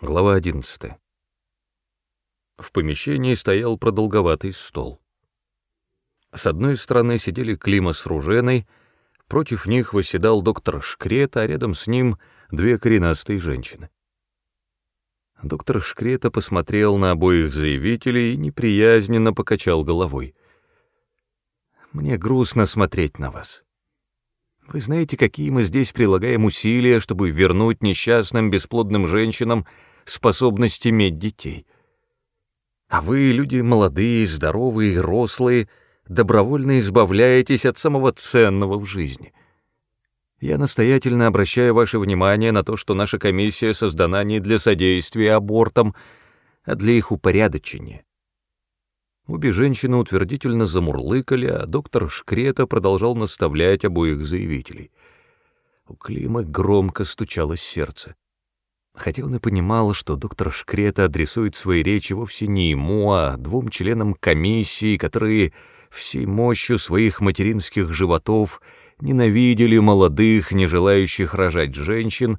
Глава 11. В помещении стоял продолговатый стол. С одной стороны сидели Клима с Руженой, против них восседал доктор Шкрета, а рядом с ним две коренастые женщины. Доктор Шкрета посмотрел на обоих заявителей и неприязненно покачал головой. «Мне грустно смотреть на вас. Вы знаете, какие мы здесь прилагаем усилия, чтобы вернуть несчастным бесплодным женщинам способность иметь детей. А вы, люди молодые, здоровые, рослые, добровольно избавляетесь от самого ценного в жизни. Я настоятельно обращаю ваше внимание на то, что наша комиссия создана не для содействия абортам, а для их упорядочения. Обе женщины утвердительно замурлыкали, а доктор Шкрета продолжал наставлять обоих заявителей. У Клима громко стучалось сердце. Хотя он и понимал, что доктор Шкрета адресует свои речи вовсе не ему, а двум членам комиссии, которые всей мощью своих материнских животов ненавидели молодых, не желающих рожать женщин,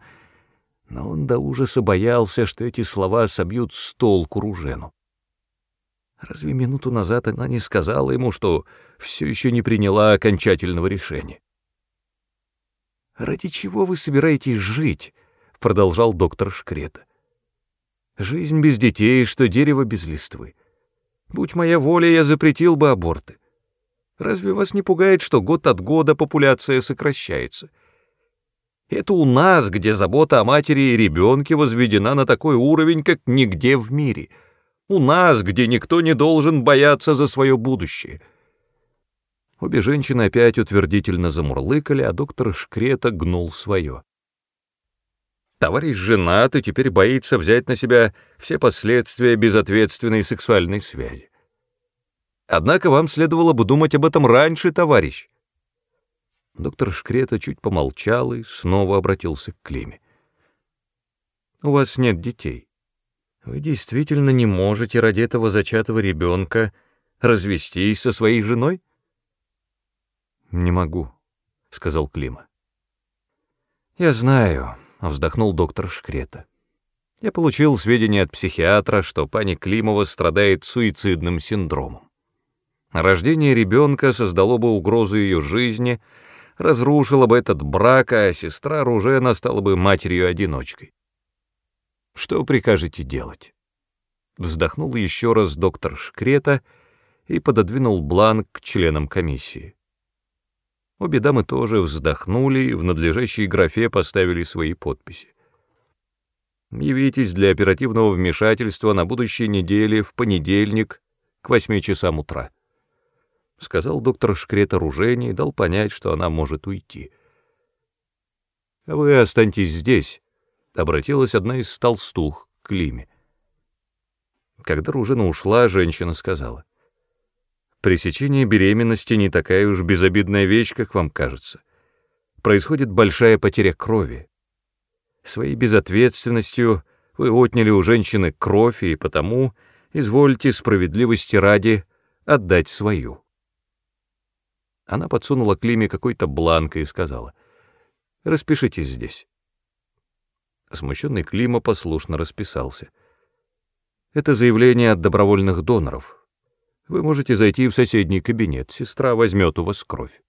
но он до ужаса боялся, что эти слова собьют с толку Ружену. Разве минуту назад она не сказала ему, что все еще не приняла окончательного решения? «Ради чего вы собираетесь жить?» — продолжал доктор Шкрета. «Жизнь без детей, что дерево без листвы. Будь моя воля, я запретил бы аборты. Разве вас не пугает, что год от года популяция сокращается? Это у нас, где забота о матери и ребенке возведена на такой уровень, как нигде в мире — у нас, где никто не должен бояться за свое будущее. Обе женщины опять утвердительно замурлыкали, а доктор Шкрета гнул свое. Товарищ женат и теперь боится взять на себя все последствия безответственной сексуальной связи. Однако вам следовало бы думать об этом раньше, товарищ. Доктор Шкрета чуть помолчал и снова обратился к Климе. У вас нет детей. Вы действительно не можете ради этого зачатого ребенка развестись со своей женой? Не могу, сказал Клима. Я знаю, вздохнул доктор Шкрета. Я получил сведения от психиатра, что пани Климова страдает суицидным синдромом. Рождение ребенка создало бы угрозу ее жизни, разрушило бы этот брак, а сестра Ружена стала бы матерью-одиночкой. Что прикажете делать?» Вздохнул еще раз доктор Шкрета и пододвинул бланк к членам комиссии. Обе дамы тоже вздохнули и в надлежащей графе поставили свои подписи. «Явитесь для оперативного вмешательства на будущей неделе в понедельник к восьми часам утра», — сказал доктор Шкрета Ружени и дал понять, что она может уйти. «Вы останьтесь здесь», обратилась одна из толстух к Лиме. Когда Ружина ушла, женщина сказала, «Пресечение беременности не такая уж безобидная вещь, как вам кажется. Происходит большая потеря крови. Своей безответственностью вы отняли у женщины кровь, и потому извольте справедливости ради отдать свою». Она подсунула Климе какой-то бланк и сказала, «Распишитесь здесь». Смущенный Клима послушно расписался. «Это заявление от добровольных доноров. Вы можете зайти в соседний кабинет, сестра возьмет у вас кровь».